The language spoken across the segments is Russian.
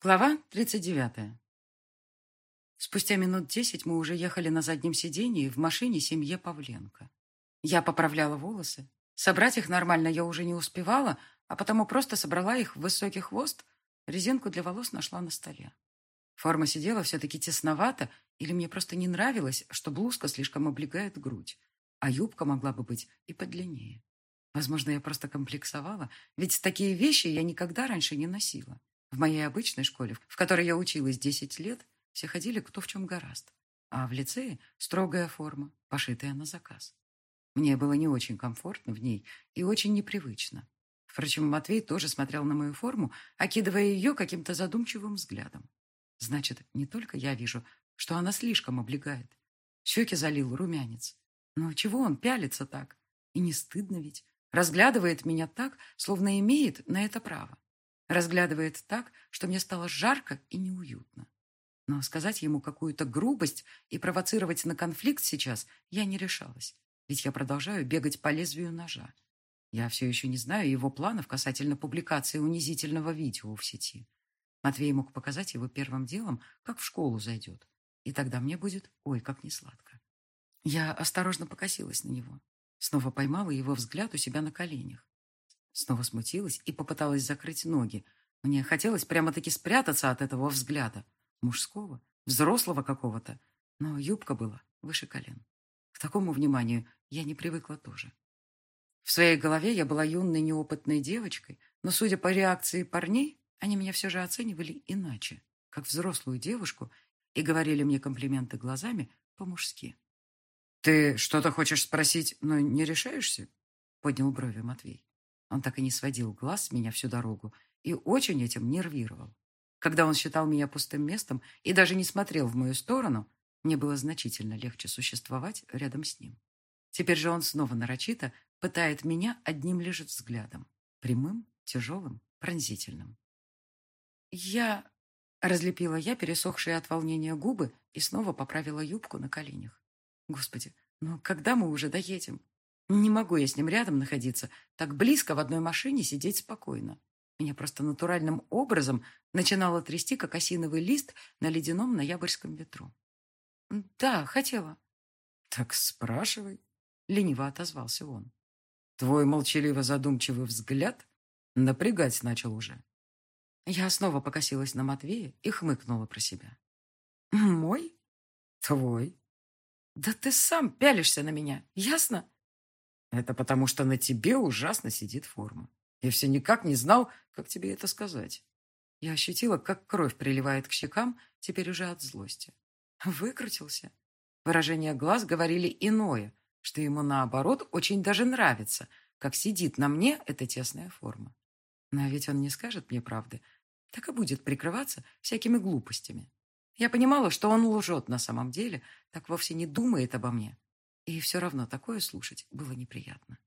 Глава 39. Спустя минут десять мы уже ехали на заднем сидении в машине семье Павленко. Я поправляла волосы. Собрать их нормально я уже не успевала, а потому просто собрала их в высокий хвост, резинку для волос нашла на столе. Форма сидела все-таки тесновато, или мне просто не нравилось, что блузка слишком облегает грудь, а юбка могла бы быть и подлиннее. Возможно, я просто комплексовала, ведь такие вещи я никогда раньше не носила. В моей обычной школе, в которой я училась 10 лет, все ходили кто в чем гораст. А в лицее строгая форма, пошитая на заказ. Мне было не очень комфортно в ней и очень непривычно. Впрочем, Матвей тоже смотрел на мою форму, окидывая ее каким-то задумчивым взглядом. Значит, не только я вижу, что она слишком облегает. Щеки залил румянец. Но чего он пялится так? И не стыдно ведь. Разглядывает меня так, словно имеет на это право. Разглядывает так, что мне стало жарко и неуютно. Но сказать ему какую-то грубость и провоцировать на конфликт сейчас я не решалась, ведь я продолжаю бегать по лезвию ножа. Я все еще не знаю его планов касательно публикации унизительного видео в сети. Матвей мог показать его первым делом, как в школу зайдет. И тогда мне будет ой, как несладко. Я осторожно покосилась на него. Снова поймала его взгляд у себя на коленях. Снова смутилась и попыталась закрыть ноги. Мне хотелось прямо-таки спрятаться от этого взгляда. Мужского, взрослого какого-то. Но юбка была выше колен. К такому вниманию я не привыкла тоже. В своей голове я была юной неопытной девочкой, но, судя по реакции парней, они меня все же оценивали иначе, как взрослую девушку, и говорили мне комплименты глазами по-мужски. «Ты что-то хочешь спросить, но не решаешься?» — поднял брови Матвей. Он так и не сводил глаз с меня всю дорогу и очень этим нервировал. Когда он считал меня пустым местом и даже не смотрел в мою сторону, мне было значительно легче существовать рядом с ним. Теперь же он снова нарочито пытает меня одним лишь взглядом. Прямым, тяжелым, пронзительным. Я... Разлепила я пересохшие от волнения губы и снова поправила юбку на коленях. Господи, ну когда мы уже доедем? Не могу я с ним рядом находиться, так близко в одной машине сидеть спокойно. Меня просто натуральным образом начинало трясти, как осиновый лист на ледяном ноябрьском ветру. «Да, хотела». «Так спрашивай», — лениво отозвался он. «Твой молчаливо-задумчивый взгляд напрягать начал уже». Я снова покосилась на Матвея и хмыкнула про себя. «Мой?» «Твой». «Да ты сам пялишься на меня, ясно?» Это потому, что на тебе ужасно сидит форма. Я все никак не знал, как тебе это сказать. Я ощутила, как кровь приливает к щекам, теперь уже от злости. Выкрутился. Выражения глаз говорили иное, что ему, наоборот, очень даже нравится, как сидит на мне эта тесная форма. Но ведь он не скажет мне правды, так и будет прикрываться всякими глупостями. Я понимала, что он лжет на самом деле, так вовсе не думает обо мне. И все равно такое слушать было неприятно.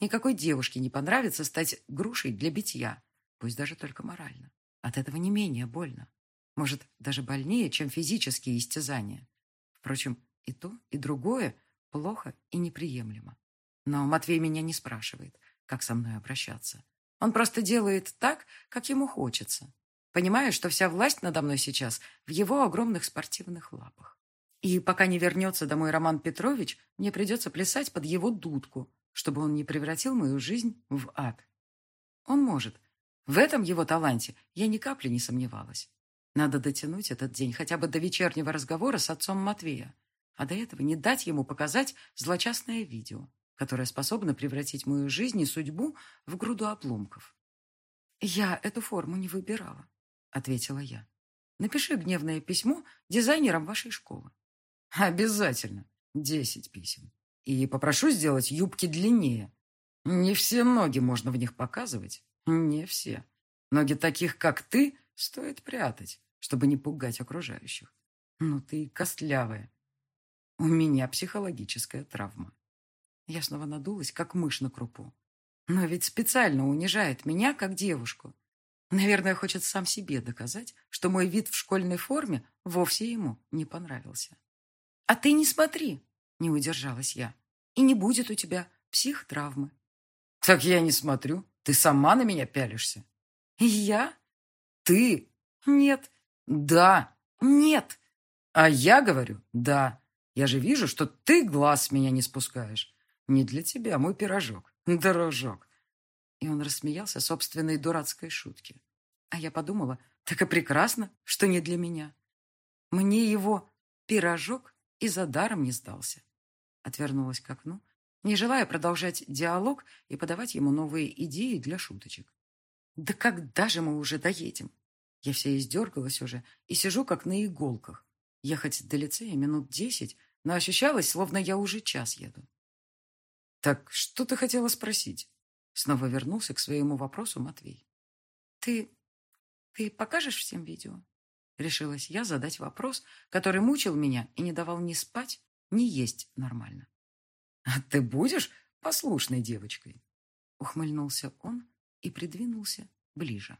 Никакой девушке не понравится стать грушей для битья, пусть даже только морально. От этого не менее больно. Может, даже больнее, чем физические истязания. Впрочем, и то, и другое плохо и неприемлемо. Но Матвей меня не спрашивает, как со мной обращаться. Он просто делает так, как ему хочется, понимая, что вся власть надо мной сейчас в его огромных спортивных лапах. И пока не вернется домой Роман Петрович, мне придется плясать под его дудку, чтобы он не превратил мою жизнь в ад. Он может. В этом его таланте я ни капли не сомневалась. Надо дотянуть этот день хотя бы до вечернего разговора с отцом Матвея, а до этого не дать ему показать злочастное видео, которое способно превратить мою жизнь и судьбу в груду обломков. «Я эту форму не выбирала», — ответила я. «Напиши гневное письмо дизайнерам вашей школы. Обязательно. Десять писем. И попрошу сделать юбки длиннее. Не все ноги можно в них показывать. Не все. Ноги таких, как ты, стоит прятать, чтобы не пугать окружающих. Ну ты костлявая. У меня психологическая травма. Я снова надулась, как мышь на крупу. Но ведь специально унижает меня, как девушку. Наверное, хочет сам себе доказать, что мой вид в школьной форме вовсе ему не понравился. «А ты не смотри!» — не удержалась я. «И не будет у тебя психтравмы». «Так я не смотрю. Ты сама на меня пялишься». «Я?» «Ты! Нет. Да. Нет. А я говорю, да. Я же вижу, что ты глаз с меня не спускаешь. Не для тебя мой пирожок, дорожок. И он рассмеялся собственной дурацкой шутке. А я подумала, так и прекрасно, что не для меня. Мне его пирожок и за даром не сдался. Отвернулась к окну, не желая продолжать диалог и подавать ему новые идеи для шуточек. Да когда же мы уже доедем? Я вся издергалась уже и сижу как на иголках. Ехать до лицея минут десять, но ощущалось, словно я уже час еду. «Так что ты хотела спросить?» Снова вернулся к своему вопросу Матвей. «Ты... ты покажешь всем видео?» Решилась я задать вопрос, который мучил меня и не давал ни спать, ни есть нормально. «А ты будешь послушной девочкой?» Ухмыльнулся он и придвинулся ближе.